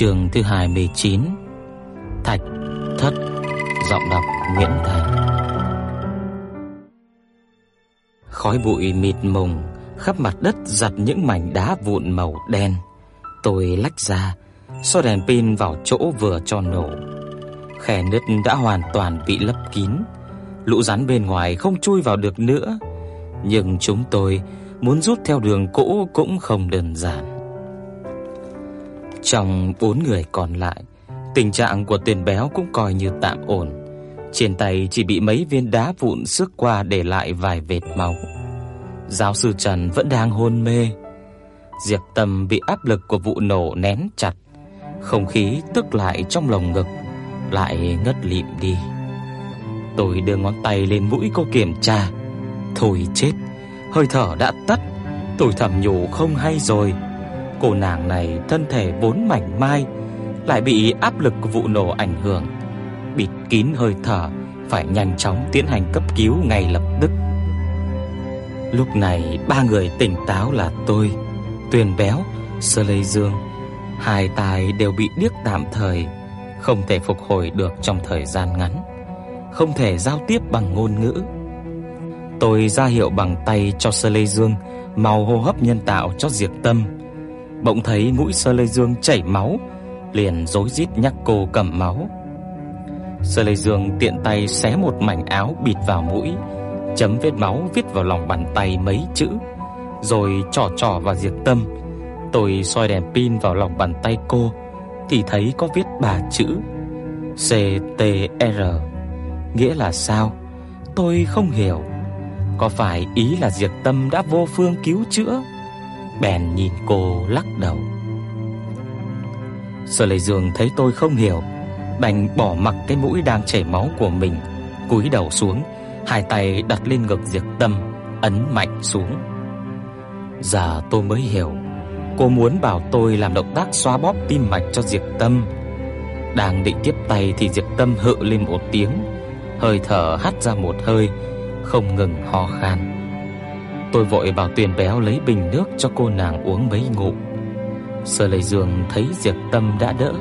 Trường thứ 29 Thạch Thất, Giọng đọc Nguyễn Thành. Khói bụi mịt mùng, Khắp mặt đất giặt những mảnh đá vụn màu đen. Tôi lách ra soi đèn pin vào chỗ vừa cho nổ. Khe nứt đã hoàn toàn bị lấp kín. Lũ rắn bên ngoài không chui vào được nữa. Nhưng chúng tôi muốn rút theo đường cũ cũng không đơn giản trong bốn người còn lại, tình trạng của tiền béo cũng coi như tạm ổn. Trên tay chỉ bị mấy viên đá vụn xước qua để lại vài vệt máu. Giáo sư Trần vẫn đang hôn mê. Diệp Tâm bị áp lực của vụ nổ nén chặt, không khí tức lại trong lồng ngực, lại ngất lịm đi. Tôi đưa ngón tay lên mũi cô kiểm tra. Thôi chết, hơi thở đã tắt. Tôi thầm nhủ không hay rồi. Cô nàng này thân thể vốn mảnh mai lại bị áp lực của vụ nổ ảnh hưởng, bịt kín hơi thở, phải nhanh chóng tiến hành cấp cứu ngay lập tức. Lúc này ba người tỉnh táo là tôi, Tuyền Béo, Sơ Lê Dương, hai tai đều bị điếc tạm thời, không thể phục hồi được trong thời gian ngắn, không thể giao tiếp bằng ngôn ngữ. Tôi ra hiệu bằng tay cho Sơ Lê Dương mau hô hấp nhân tạo cho Diệp Tâm bỗng thấy mũi Sơ Lê Dương chảy máu, liền rối rít nhắc cô cầm máu. Sơ Lê Dương tiện tay xé một mảnh áo bịt vào mũi, chấm vết máu viết vào lòng bàn tay mấy chữ, rồi trỏ trỏ vào diệt tâm. Tôi soi đèn pin vào lòng bàn tay cô thì thấy có viết ba chữ C T R. Nghĩa là sao? Tôi không hiểu. Có phải ý là Diệp Tâm đã vô phương cứu chữa? Bèn nhìn cô lắc đầu. Sở Lệ Dương thấy tôi không hiểu, đành bỏ mặc cái mũi đang chảy máu của mình, cúi đầu xuống, hai tay đặt lên ngực Diệp Tâm, ấn mạnh xuống. Giờ tôi mới hiểu, cô muốn bảo tôi làm động tác xoa bóp tim mạch cho Diệp Tâm. Đang định tiếp tay thì Diệp Tâm hự lên một tiếng, hơi thở hắt ra một hơi, không ngừng ho khan. Tôi vội bảo Tuyền Béo lấy bình nước cho cô nàng uống mấy ngụm. Sở Lệ Dương thấy Diệp Tâm đã đỡ,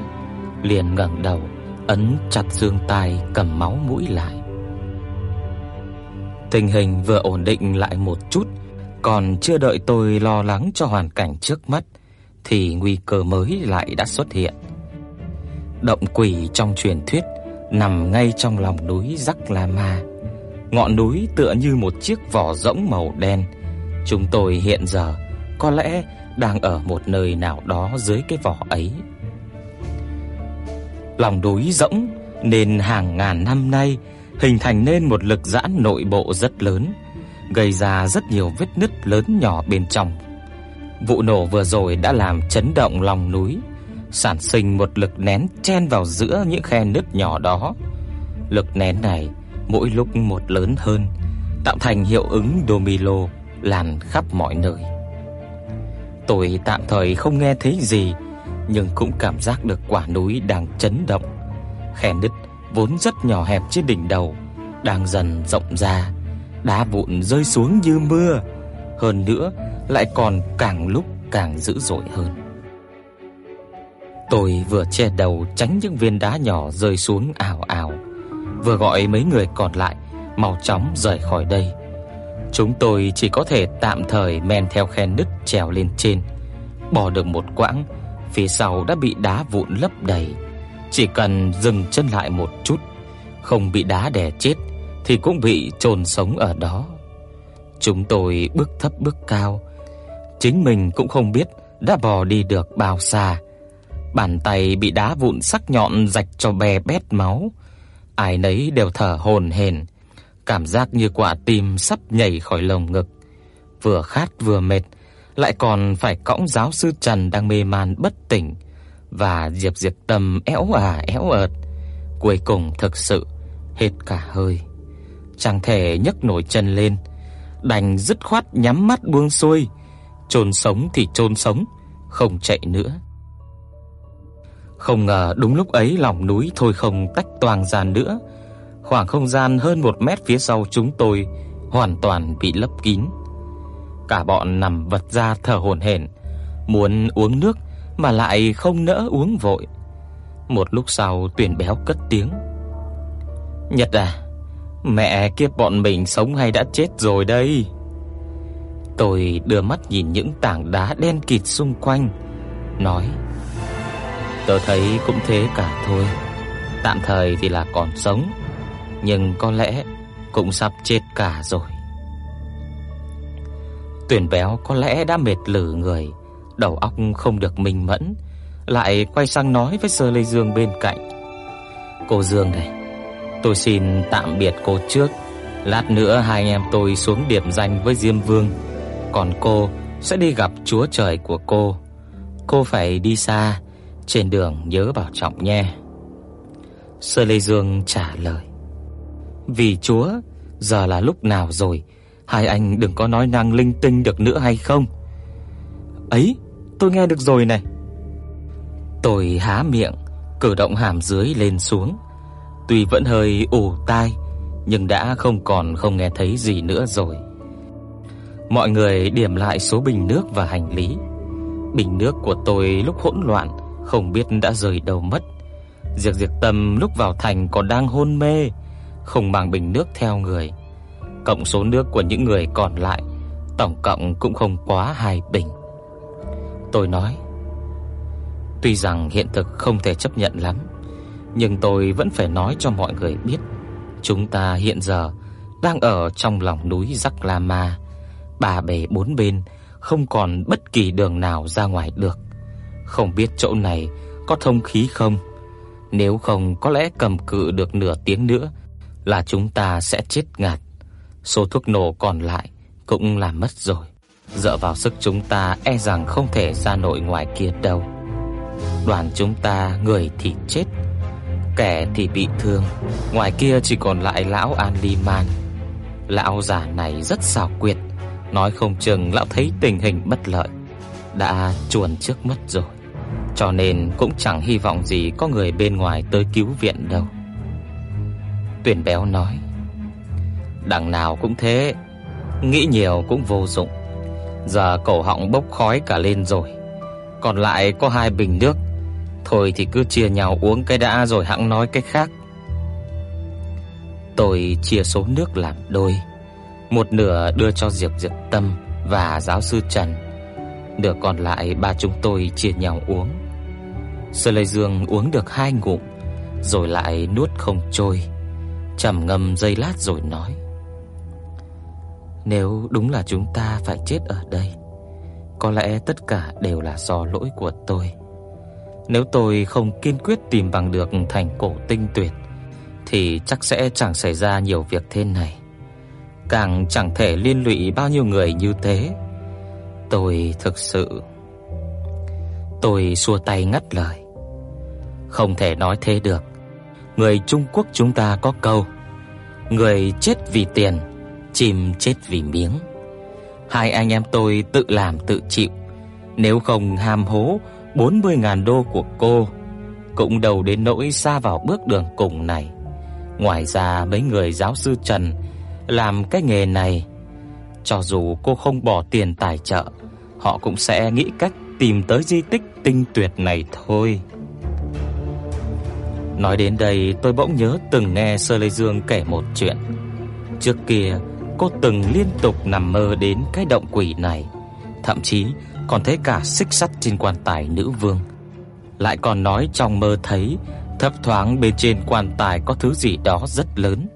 liền ngẩng đầu, ấn chặt xương tai cầm máu mũi lại. Tình hình vừa ổn định lại một chút, còn chưa đợi tôi lo lắng cho hoàn cảnh trước mắt thì nguy cơ mới lại đã xuất hiện. Động quỷ trong truyền thuyết nằm ngay trong lòng núi Rắc La Ma. Ngọn núi tựa như một chiếc vỏ rỗng màu đen Chúng tôi hiện giờ có lẽ đang ở một nơi nào đó dưới cái vỏ ấy. Lòng núi rỗng nên hàng ngàn năm nay hình thành nên một lực giãn nội bộ rất lớn, gây ra rất nhiều vết nứt lớn nhỏ bên trong. Vụ nổ vừa rồi đã làm chấn động lòng núi, sản sinh một lực nén chen vào giữa những khe nứt nhỏ đó. Lực nén này mỗi lúc một lớn hơn, tạo thành hiệu ứng domino lan khắp mọi nơi. Tôi tạm thời không nghe thấy gì, nhưng cũng cảm giác được quả núi đang chấn động. Khe nứt vốn rất nhỏ hẹp trên đỉnh đầu đang dần rộng ra, đá vụn rơi xuống như mưa, hơn nữa lại còn càng lúc càng dữ dội hơn. Tôi vừa che đầu tránh những viên đá nhỏ rơi xuống ào ào, vừa gọi mấy người còn lại mau chóng rời khỏi đây. Chúng tôi chỉ có thể tạm thời men theo khe nứt trèo lên trên. Bò được một quãng, phía sau đã bị đá vụn lấp đầy. Chỉ cần dừng chân lại một chút, không bị đá đè chết thì cũng bị chôn sống ở đó. Chúng tôi bước thấp bước cao, chính mình cũng không biết đã bò đi được bao xa. Bàn tay bị đá vụn sắc nhọn rạch cho bè bét máu, ai nấy đều thở hổn hển cảm giác như quả tim sắp nhảy khỏi lồng ngực, vừa khát vừa mệt, lại còn phải cõng giáo sư Trần đang mê man bất tỉnh và Diệp Diệp Tâm éo à éo ợt, cuối cùng thực sự hết cả hơi. Chẳng thể nhấc nổi chân lên, đành dứt khoát nhắm mắt buông xuôi, chôn sống thì chôn sống, không chạy nữa. Không ngờ đúng lúc ấy lòng núi thôi không tách toang ra nữa, khoảng không gian hơn một mét phía sau chúng tôi hoàn toàn bị lấp kín. Cả bọn nằm vật ra thở hổn hển, muốn uống nước mà lại không nỡ uống vội. Một lúc sau Tuyển Béo cất tiếng. "Nhật à, mẹ kiếp bọn mình sống hay đã chết rồi đây?" Tôi đưa mắt nhìn những tảng đá đen kịt xung quanh, nói: "Tôi thấy cũng thế cả thôi. Tạm thời thì là còn sống, nhưng có lẽ cũng sắp chết cả rồi." Tuyển béo có lẽ đã mệt lử người, đầu óc không được minh mẫn, lại quay sang nói với Sơ Lê Dương bên cạnh. "Cô Dương này, tôi xin tạm biệt cô trước, lát nữa hai anh em tôi xuống điểm danh với Diêm Vương, còn cô sẽ đi gặp Chúa trời của cô. Cô phải đi xa, trên đường nhớ bảo trọng nhé." Sơ Lê Dương trả lời. "Vì Chúa, giờ là lúc nào rồi?" Hai anh đừng có nói năng linh tinh được nữa hay không? Ấy, tôi nghe được rồi này. Tôi há miệng, cử động hàm dưới lên xuống. Tuy vẫn hơi ù tai, nhưng đã không còn không nghe thấy gì nữa rồi. Mọi người điểm lại số bình nước và hành lý. Bình nước của tôi lúc hỗn loạn không biết đã rời đâu mất. Diệp Diệp Tâm lúc vào thành còn đang hôn mê, không mang bình nước theo người cộng số nước của những người còn lại, tổng cộng cũng không quá hai bình. Tôi nói, tuy rằng hiện thực không thể chấp nhận lắm, nhưng tôi vẫn phải nói cho mọi người biết, chúng ta hiện giờ đang ở trong lòng núi Rắc La Ma, ba bề bốn bên không còn bất kỳ đường nào ra ngoài được. Không biết chỗ này có thông khí không? Nếu không có lẽ cầm cự được nửa tiếng nữa là chúng ta sẽ chết ngạt. Số thuốc nổ còn lại cũng làm mất rồi. Dựa vào sức chúng ta e rằng không thể ra nội ngoài kia đâu. Đoàn chúng ta người thì chết, kẻ thì bị thương, ngoài kia chỉ còn lại lão An Li Man. Lão già này rất xảo quyệt, nói không chừng lão thấy tình hình bất lợi, đã chuồn trước mất rồi. Cho nên cũng chẳng hy vọng gì có người bên ngoài tới cứu viện đâu. Tuyển béo nói Đằng nào cũng thế, nghĩ nhiều cũng vô dụng. Giờ cổ họng bốc khói cả lên rồi. Còn lại có hai bình nước, thôi thì cứ chia nhau uống cái đã rồi hẵng nói cái khác. Tôi chia số nước làm đôi, một nửa đưa cho Diệp Diệp Tâm và giáo sư Trần, nửa còn lại ba chúng tôi chia nhau uống. Sơ Lê Dương uống được hai ngụm, rồi lại nuốt không trôi, trầm ngâm giây lát rồi nói: nếu đúng là chúng ta phải chết ở đây, có lẽ tất cả đều là do lỗi của tôi. Nếu tôi không kiên quyết tìm bằng được thành cổ tinh tuyệt thì chắc sẽ chẳng xảy ra nhiều việc thế này. Càng chẳng thể liên lụy bao nhiêu người như thế. Tôi thực sự Tôi xua tay ngắt lời. Không thể nói thế được. Người Trung Quốc chúng ta có câu: người chết vì tiền chim chết vì miếng. Hai anh em tôi tự làm tự chịu, nếu không ham hố 40.000 đô của cô, cũng đầu đến nỗi xa vào bước đường cùng này. Ngoài ra mấy người giáo sư Trần làm cái nghề này, cho dù cô không bỏ tiền tài trợ, họ cũng sẽ nghĩ cách tìm tới di tích tinh tuyệt này thôi. Nói đến đây, tôi bỗng nhớ từng nghe Sơ Lê Dương kể một chuyện. Trước kia, cô từng liên tục nằm mơ đến cái động quỷ này, thậm chí còn thấy cả xích sắt trên quan tài nữ vương. Lại còn nói trong mơ thấy thấp thoáng bên trên quan tài có thứ gì đó rất lớn,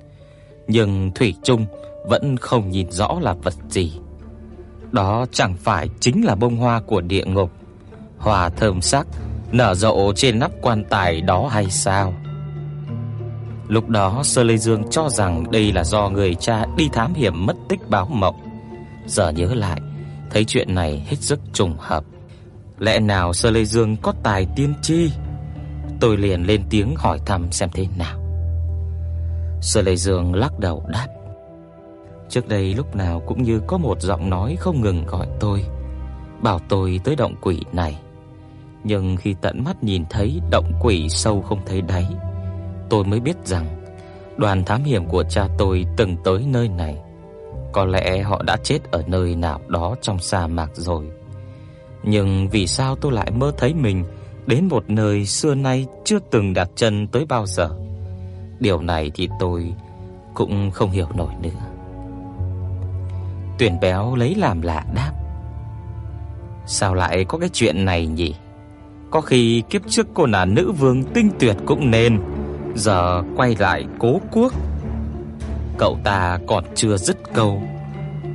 nhưng thủy chung vẫn không nhìn rõ là vật gì. Đó chẳng phải chính là bông hoa của địa ngục, hòa thơm sắc nở rộ trên nắp quan tài đó hay sao? Lúc đó Sơ Lê Dương cho rằng đây là do người cha đi thám hiểm mất tích báo mộng. Giờ nhớ lại Thấy chuyện này hết sức trùng hợp. Lẽ nào Sơ Lê Dương có tài tiên tri? Tôi liền lên tiếng hỏi thăm xem thế nào. Sơ Lê Dương lắc đầu đáp: Trước đây lúc nào cũng như có một giọng nói không ngừng gọi tôi, bảo tôi tới động quỷ này. Nhưng khi tận mắt nhìn thấy động quỷ sâu không thấy đáy, tôi mới biết rằng đoàn thám hiểm của cha tôi từng tới nơi này. Có lẽ họ đã chết ở nơi nào đó trong sa mạc rồi. Nhưng vì sao tôi lại mơ thấy mình đến một nơi xưa nay chưa từng đặt chân tới bao giờ? Điều này thì tôi cũng không hiểu nổi nữa. Tuyển béo lấy làm lạ đáp: Sao lại có cái chuyện này nhỉ? Có khi kiếp trước cô là nữ vương tinh tuyệt cũng nên, giờ quay lại cố quốc. Cậu ta còn chưa dứt câu,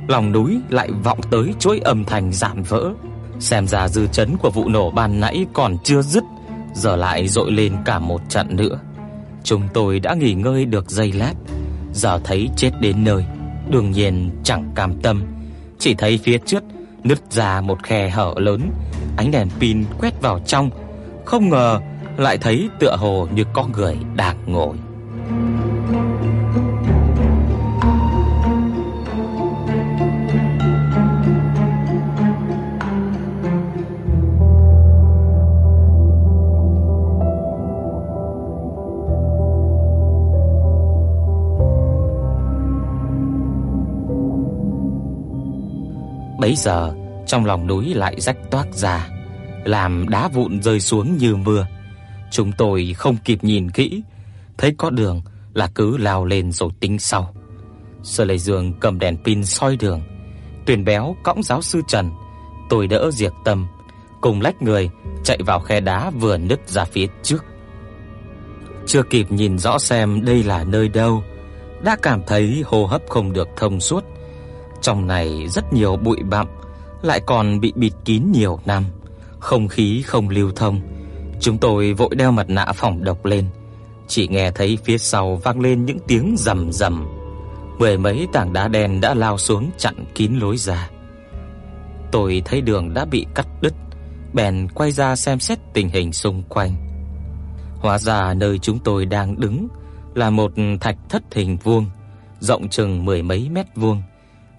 lòng núi lại vọng tới chuỗi âm thanh giảm vỡ. Xem ra dư chấn của vụ nổ ban nãy còn chưa dứt, giờ lại dội lên cả một trận nữa. Chúng tôi đã nghỉ ngơi được giây lát, giờ thấy chết đến nơi, đương nhiên chẳng cam tâm, chỉ thấy phía trước nứt ra một khe hở lớn, ánh đèn pin quét vào trong, không ngờ lại thấy tựa hồ như có người đang ngồi. Bấy giờ, trong lòng núi lại rách toác ra, làm đá vụn rơi xuống như mưa. Chúng tôi không kịp nhìn kỹ, thấy có đường là cứ lao lên rồi tính sau. Sở Lệ Dương cầm đèn pin soi đường, Tuyền Béo cõng giáo sư Trần, tôi đỡ Diệp Tâm, cùng lách người chạy vào khe đá vừa nứt ra phía trước. Chưa kịp nhìn rõ xem đây là nơi đâu, đã cảm thấy hô hấp không được thông suốt trong này rất nhiều bụi bặm, lại còn bị bịt kín nhiều năm, không khí không lưu thông. Chúng tôi vội đeo mặt nạ phòng độc lên, chỉ nghe thấy phía sau vang lên những tiếng rầm rầm. Mười mấy tảng đá đen đã lao xuống chặn kín lối ra. Tôi thấy đường đã bị cắt đứt, bèn quay ra xem xét tình hình xung quanh. Hóa ra nơi chúng tôi đang đứng là một thạch thất hình vuông, rộng chừng mười mấy mét vuông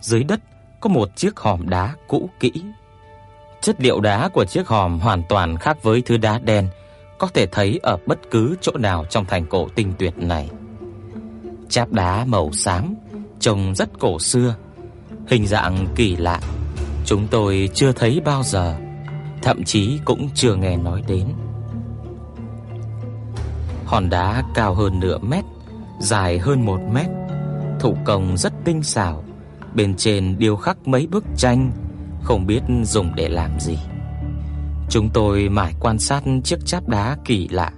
dưới đất có một chiếc hòm đá cũ kỹ. Chất liệu đá của chiếc hòm hoàn toàn khác với thứ đá đen có thể thấy ở bất cứ chỗ nào trong thành cổ tinh tuyệt này. Cháp đá màu xám, trông rất cổ xưa, hình dạng kỳ lạ, chúng tôi chưa thấy bao giờ, thậm chí cũng chưa nghe nói đến. Hòn đá cao hơn nửa mét, dài hơn một mét, thủ công rất tinh xảo, bên trên điêu khắc mấy bức tranh, không biết dùng để làm gì. Chúng tôi mải quan sát chiếc cháp đá kỳ lạ,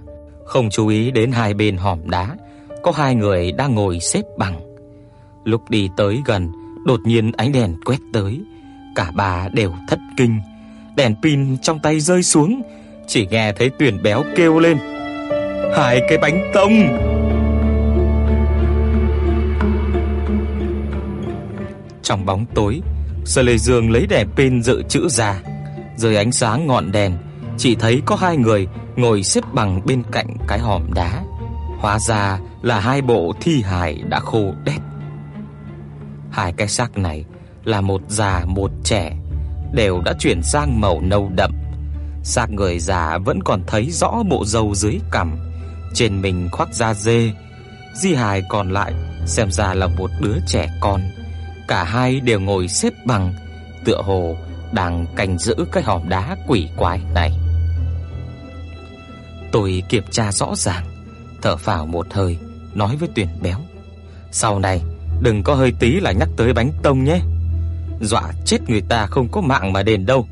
không chú ý đến hai bên hòm đá có hai người đang ngồi xếp bằng. Lúc đi tới gần, đột nhiên ánh đèn quét tới, cả ba đều thất kinh. Đèn pin trong tay rơi xuống, chỉ nghe thấy Tuyển béo kêu lên: "Hai cái bánh tông!" Trong bóng tối, Sở Lệ Dương lấy đèn pin dự trữ ra, dưới ánh sáng ngọn đèn, chỉ thấy có hai người ngồi xếp bằng bên cạnh cái hòm đá. Hóa ra là hai bộ thi hài đã khô đét. Hai cái xác này là một già một trẻ, đều đã chuyển sang màu nâu đậm. Xác người già vẫn còn thấy rõ bộ râu dưới cằm, trên mình khoác da dê. Di hài còn lại xem ra là một đứa trẻ con Cả hai đều ngồi xếp bằng, tựa hồ đang canh giữ cái hòm đá quỷ quái này. Tôi kiểm tra rõ ràng, thở phào một hơi, nói với Tuyển Béo: "Sau này đừng có hơi tí là nhắc tới bánh tông nhé. Dọa chết người ta không có mạng mà đền đâu.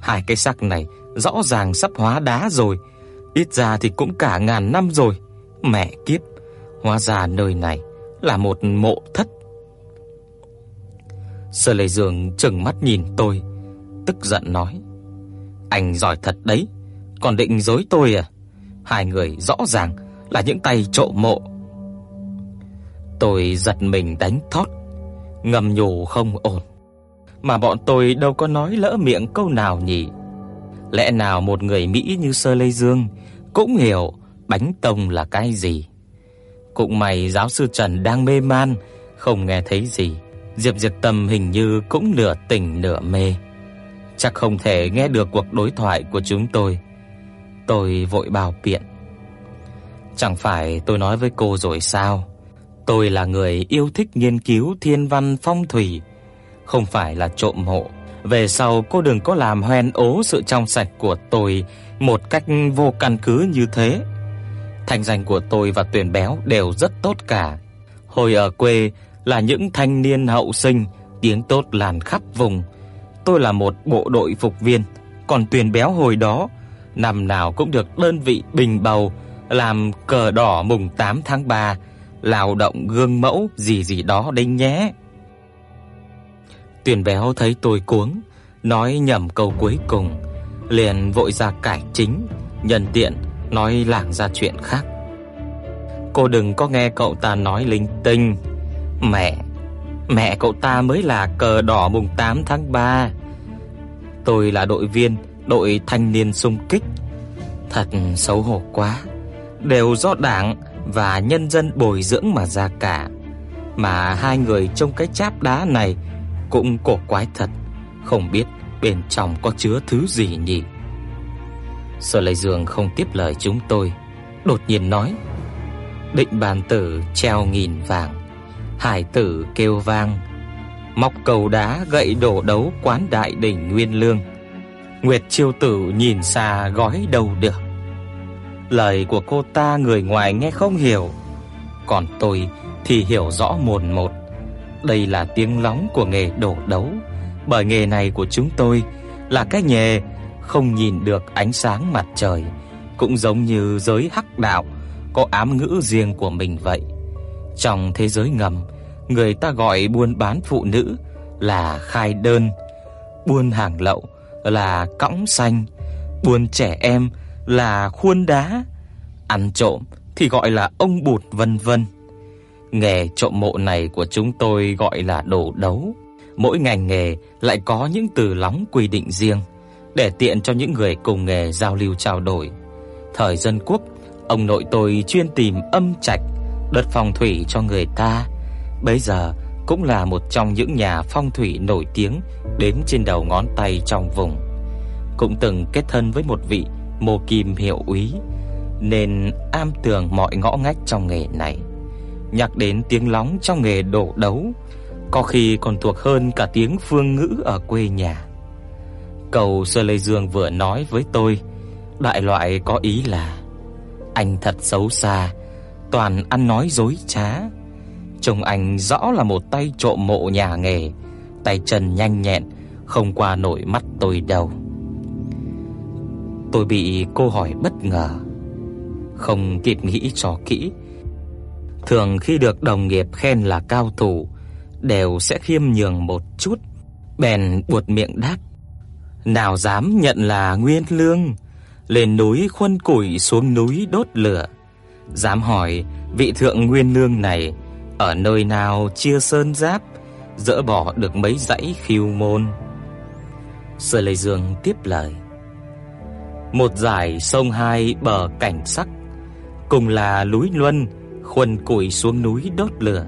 Hai cái xác này rõ ràng sắp hóa đá rồi, ít ra thì cũng cả ngàn năm rồi. Mẹ kiếp, hóa ra nơi này là một mộ thất Sở Lệ Dương trừng mắt nhìn tôi, tức giận nói: "Anh giỏi thật đấy, còn định dối tôi à? Hai người rõ ràng là những tay trộm mộ." Tôi giật mình đánh thót, ngầm nhủ không ổn. mà bọn tôi đâu có nói lỡ miệng câu nào nhỉ? Lẽ nào một người Mỹ như Sơ Lê Dương cũng hiểu bánh tông là cái gì? Cũng may giáo sư Trần đang mê man, không nghe thấy gì. Diệp Diệt Tâm hình như cũng nửa tỉnh nửa mê. Chắc không thể nghe được cuộc đối thoại của chúng tôi. Tôi vội bảo biện. Chẳng phải tôi nói với cô rồi sao? Tôi là người yêu thích nghiên cứu thiên văn phong thủy, không phải là trộm mộ. Về sau cô đừng có làm hoen ố sự trong sạch của tôi một cách vô căn cứ như thế. Thành danh của tôi và Tuyền Béo đều rất tốt cả. Hồi ở quê là những thanh niên hậu sinh, tiếng tốt lan khắp vùng. Tôi là một bộ đội phục viên, còn Tuyền Béo hồi đó năm nào cũng được đơn vị bình bầu làm cờ đỏ mùng 8 tháng 3, lao động gương mẫu gì gì đó đấy nhé. Tuyền Béo thấy tôi cuống, nói nhầm câu cuối cùng, liền vội ra cải chính, nhân tiện nói lảng ra chuyện khác. Cô đừng có nghe cậu ta nói linh tinh. Mẹ, mẹ cậu ta mới là cờ đỏ mùng 8 tháng 3. Tôi là đội viên đội thanh niên xung kích. Thật xấu hổ quá. Đều do đảng và nhân dân bồi dưỡng mà ra cả. Mà hai người trong cái cháp đá này cũng cổ quái thật, không biết bên trong có chứa thứ gì nhỉ. Sở Lệ Dương không tiếp lời chúng tôi, đột nhiên nói: "Định bàn tử treo nghìn vàng, hải tử kêu vang, móc cầu đá gậy đổ đấu quán đại đỉnh Nguyên Lương." Nguyệt Chiêu Tử nhìn xa gói đầu được. Lời của cô ta người ngoài nghe không hiểu, còn tôi thì hiểu rõ mồn một. Đây là tiếng lóng của nghề đổ đấu, bởi nghề này của chúng tôi là cái nghề không nhìn được ánh sáng mặt trời, cũng giống như giới hắc đạo có ám ngữ riêng của mình vậy. Trong thế giới ngầm, người ta gọi buôn bán phụ nữ là khai đơn, buôn hàng lậu là cõng xanh, buôn trẻ em là khuôn đá, ăn trộm thì gọi là ông bụt vân vân. Nghề trộm mộ này của chúng tôi gọi là đồ đấu. Mỗi ngành nghề lại có những từ lóng quy định riêng để tiện cho những người cùng nghề giao lưu trao đổi. Thời dân quốc, ông nội tôi chuyên tìm âm trạch, đất phong thủy cho người ta. Bây giờ cũng là một trong những nhà phong thủy nổi tiếng đếm trên đầu ngón tay trong vùng. Cũng từng kết thân với một vị mô kim hiệu úy nên am tường mọi ngõ ngách trong nghề này. Nhắc đến tiếng lóng trong nghề đổ đấu, có khi còn thuộc hơn cả tiếng phương ngữ ở quê nhà. Cầu Sơ Lê Dương vừa nói với tôi, đại loại có ý là anh thật xấu xa, toàn ăn nói dối trá. Trông anh rõ là một tay trộm mộ nhà nghề, tay chân nhanh nhẹn, không qua nổi mắt tôi đâu. Tôi bị cô hỏi bất ngờ, không kịp nghĩ cho kỹ. Thường khi được đồng nghiệp khen là cao thủ, đều sẽ khiêm nhường một chút, bèn buột miệng đáp: "Nào dám nhận là Nguyên Lương, lên núi khuân củi xuống núi đốt lửa." Dám hỏi vị thượng Nguyên Lương này ở nơi nào chia sơn giáp, dỡ bỏ được mấy dãy khiêu môn. Sở Lệ Dương tiếp lời: Một dải sông hai bờ cảnh sắc, cùng là núi Luân, khuân củi xuống núi đốt lửa.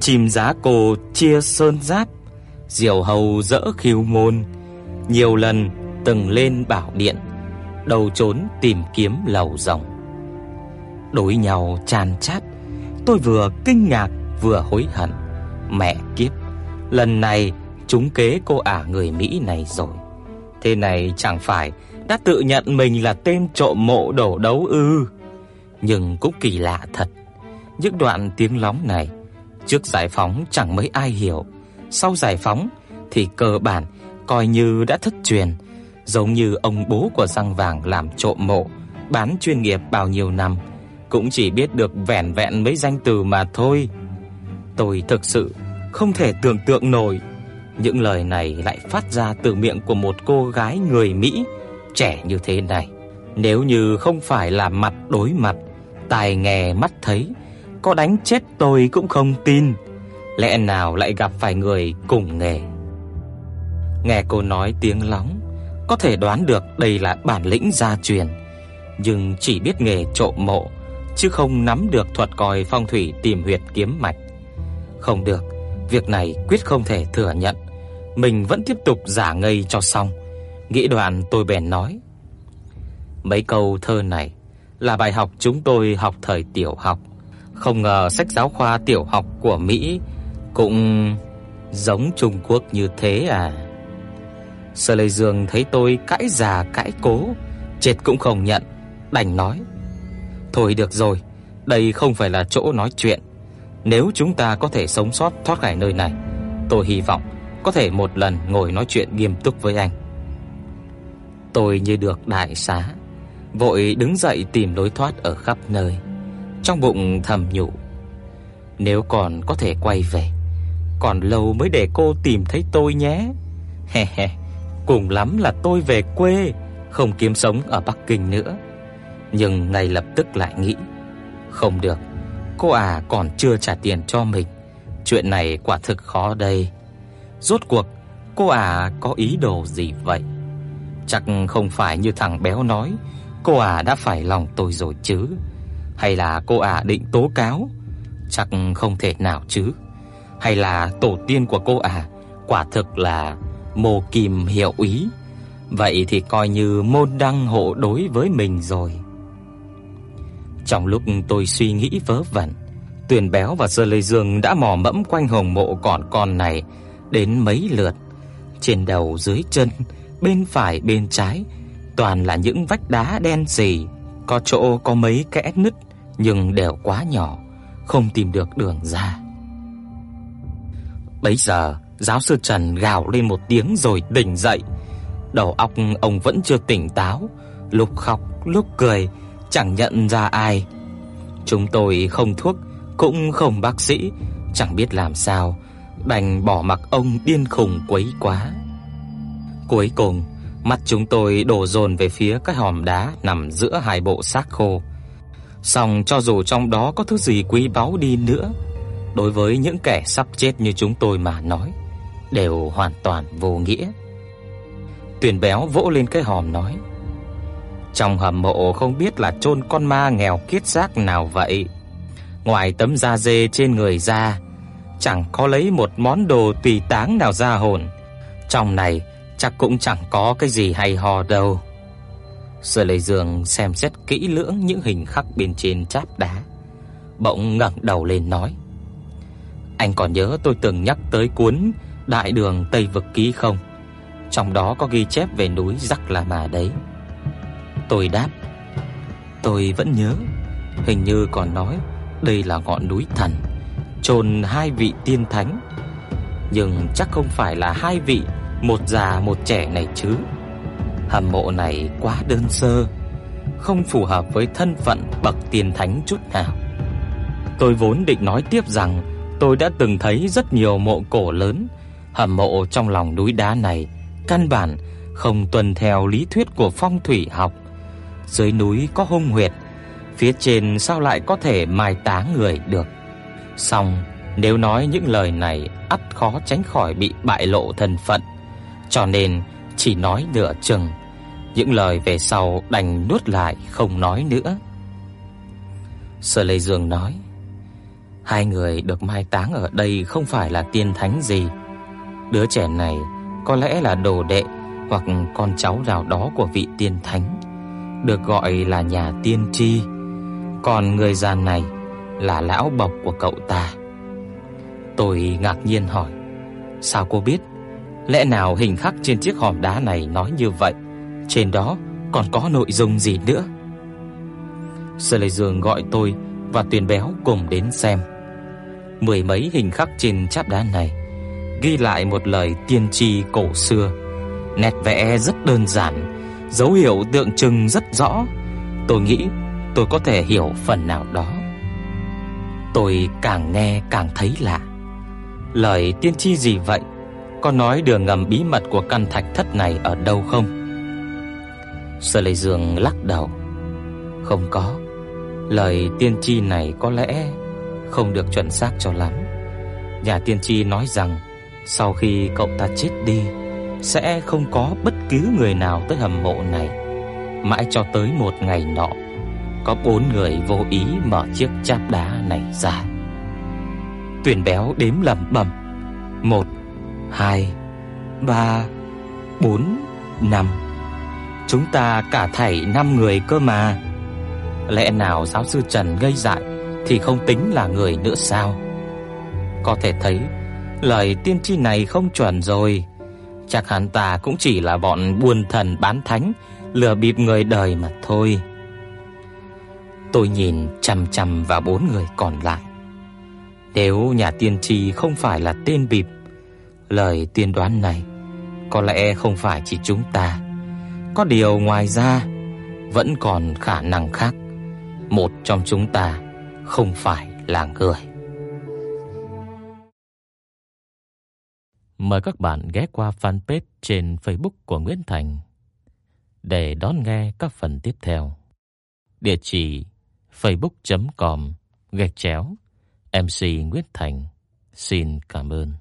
Chim giá cô chia sơn giáp, diều hầu dỡ khiêu môn, nhiều lần từng lên bảo điện, đầu trốn tìm kiếm lầu rồng. Đối nhau tràn chát, tôi vừa kinh ngạc vừa hối hận. Mẹ kiếp, lần này chúng kế cô ả người Mỹ này rồi. Thế này chẳng phải đã tự nhận mình là tên trộm mộ đổ đấu ư? Nhưng cũng kỳ lạ thật. Những đoạn tiếng lóng này trước giải phóng chẳng mấy ai hiểu, sau giải phóng thì cơ bản coi như đã thất truyền, giống như ông bố của răng vàng làm trộm mộ, bán chuyên nghiệp bao nhiêu năm cũng chỉ biết được vẻn vẹn mấy danh từ mà thôi. Tôi thực sự không thể tưởng tượng nổi những lời này lại phát ra từ miệng của một cô gái người Mỹ trẻ như thế này. Nếu như không phải là mặt đối mặt, tai nghe mắt thấy, có đánh chết tôi cũng không tin. Lẽ nào lại gặp phải người cùng nghề. Nghe cô nói tiếng lóng, có thể đoán được đây là bản lĩnh gia truyền, nhưng chỉ biết nghề trộm mộ chứ không nắm được thuật coi phong thủy tìm huyệt kiếm mạch. Không được, việc này quyết không thể thừa nhận. Mình vẫn tiếp tục giả ngây cho xong. Nghĩ đoạn tôi bèn nói: Mấy câu thơ này là bài học chúng tôi học thời tiểu học. Không ngờ sách giáo khoa tiểu học của Mỹ cũng giống Trung Quốc như thế à. Sở Lệ Dương thấy tôi cãi già cãi cố, chết cũng không nhận, đành nói: "Thôi được rồi, đây không phải là chỗ nói chuyện. Nếu chúng ta có thể sống sót thoát khỏi nơi này, tôi hy vọng có thể một lần ngồi nói chuyện nghiêm túc với anh." Tôi như được đại xá, vội đứng dậy tìm lối thoát ở khắp nơi. Trong bụng thầm nhủ, nếu còn có thể quay về, còn lâu mới để cô tìm thấy tôi nhé. He he, cùng lắm là tôi về quê, không kiếm sống ở Bắc Kinh nữa. Nhưng ngay lập tức lại nghĩ, không được, cô à còn chưa trả tiền cho mình. Chuyện này quả thực khó đây. Rốt cuộc cô à có ý đồ gì vậy? Chắc không phải như thằng béo nói, cô à đã phải lòng tôi rồi chứ? Hay là cô à định tố cáo? Chắc không thể nào chứ. Hay là tổ tiên của cô à quả thực là Mộ Kim hiệu ý. Vậy thì coi như môn đăng hộ đối với mình rồi. Trong lúc tôi suy nghĩ vớ vẩn, Tuyền Béo và Sơ Lê Dương đã mò mẫm quanh hồng mộ còn con này đến mấy lượt. Trên đầu dưới chân, bên phải bên trái toàn là những vách đá đen sì, có chỗ có mấy kẽ nứt nhưng đều quá nhỏ, không tìm được đường ra. Bấy giờ, giáo sư Trần gào lên một tiếng rồi tỉnh dậy. Đầu óc ông vẫn chưa tỉnh táo, lúc khóc lúc cười, chẳng nhận ra ai. Chúng tôi không thuốc, cũng không bác sĩ, chẳng biết làm sao, đành bỏ mặc ông điên khùng quấy quá. Cuối cùng, mắt chúng tôi đổ dồn về phía cái hòm đá nằm giữa hai bộ xác khô. Song cho dù trong đó có thứ gì quý báu đi nữa, đối với những kẻ sắp chết như chúng tôi mà nói, đều hoàn toàn vô nghĩa. Tuyền béo vỗ lên cái hòm nói: "Trong hầm mộ không biết là chôn con ma nghèo kiết xác nào vậy. Ngoài tấm da dê trên người ra, chẳng có lấy một món đồ tùy táng nào ra hồn. Trong này chắc cũng chẳng có cái gì hay ho đâu." Sở Lệ Dương xem xét kỹ lưỡng những hình khắc bên trên cháp đá, bỗng ngẩng đầu lên nói: "Anh còn nhớ tôi từng nhắc tới cuốn Đại đường Tây vực ký không? Trong đó có ghi chép về núi Rắc La Mà đấy." Tôi đáp: "Tôi vẫn nhớ, hình như còn nói đây là ngọn núi thần, chôn hai vị tiên thánh, nhưng chắc không phải là hai vị, một già một trẻ này chứ." Hầm mộ này quá đơn sơ, không phù hợp với thân phận bậc tiên thánh chút nào. Tôi vốn định nói tiếp rằng tôi đã từng thấy rất nhiều mộ cổ lớn, hầm mộ trong lòng núi đá này căn bản không tuân theo lý thuyết của phong thủy học. Dưới núi có hung huyệt, phía trên sao lại có thể mai táng người được? Song nếu nói những lời này ắt khó tránh khỏi bị bại lộ thân phận, cho nên chỉ nói nửa chừng, những lời về sau đành nuốt lại không nói nữa. Sở Lệ Dương nói: Hai người được mai táng ở đây không phải là tiên thánh gì. Đứa trẻ này có lẽ là đồ đệ hoặc con cháu nào đó của vị tiên thánh, được gọi là nhà tiên tri. Còn người già này là lão bộc của cậu ta. Tôi ngạc nhiên hỏi: "Sao cô biết? Lẽ nào hình khắc trên chiếc hòm đá này nói như vậy? Trên đó còn có nội dung gì nữa?" Sở Lệ Dương gọi tôi và Tuyền Béo cùng đến xem mười mấy hình khắc trên cháp đá này ghi lại một lời tiên tri cổ xưa. Nét vẽ rất đơn giản, dấu hiệu tượng trưng rất rõ. Tôi nghĩ tôi có thể hiểu phần nào đó. Tôi càng nghe càng thấy lạ. Lời tiên tri gì vậy? Có nói đường ngầm bí mật của căn thạch thất này ở đâu không? Sở Lệ Dương lắc đầu. Không có. Lời tiên tri này có lẽ không được chuẩn xác cho lắm. Nhà tiên tri nói rằng sau khi cậu ta chết đi, sẽ không có bất cứ người nào tới hầm mộ này. Mãi cho tới một ngày nọ, có bốn người vô ý mở chiếc cháp đá này ra. Tuyển béo đếm lẩm bẩm: một, hai, ba, bốn, năm. Chúng ta cả thảy năm người cơ mà. Lẽ nào giáo sư Trần gây dại thì không tính là người nữa sao? Có thể thấy lời tiên tri này không chuẩn rồi. Chắc hắn ta cũng chỉ là bọn buôn thần bán thánh lừa bịp người đời mà thôi. Tôi nhìn chằm chằm vào bốn người còn lại. Nếu nhà tiên tri không phải là tên bịp, lời tiên đoán này có lẽ không phải chỉ chúng ta. Có điều ngoài ra vẫn còn khả năng khác. Một trong chúng ta không phải là người. Mời các bạn ghé qua fanpage trên Facebook của Nguyễn Thành để đón nghe các phần tiếp theo. Địa chỉ facebook.com gạch chéo MC Nguyễn Thành. Xin cảm ơn.